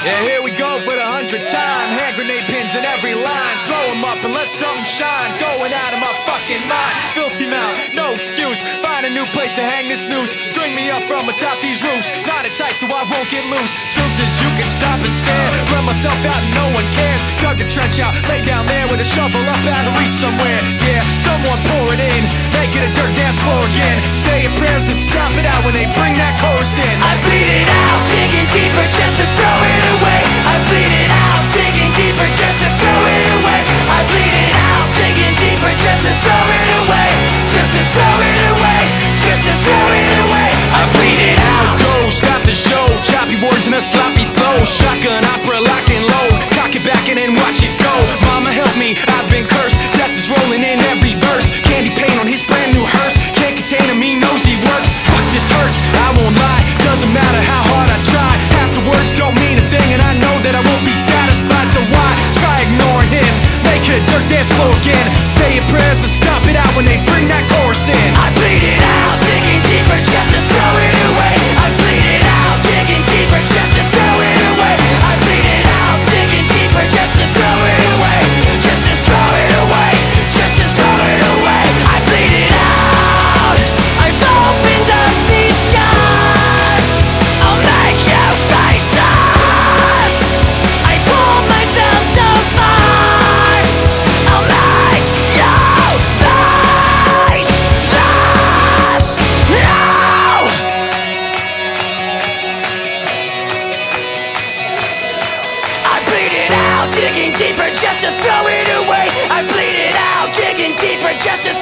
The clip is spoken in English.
Yeah, here we go for the hundredth time. Hand grenade pins in every line. Throw them up and let something shine. Going out of my fucking mind. Filthy mouth, no excuse. Find a new place to hang this noose. String me up from atop these roofs. Knot it tight so I won't get loose. Truth is, you can stop and stare. Run myself out and no one cares. Dug the trench out, lay down there with a shovel up out of reach somewhere. Yeah, someone pour it in. Make it a dirt dance floor again. Say your prayers and stop it out when they bring that chorus in. I digging deeper just to throw it away. I bleed it out, digging deeper just to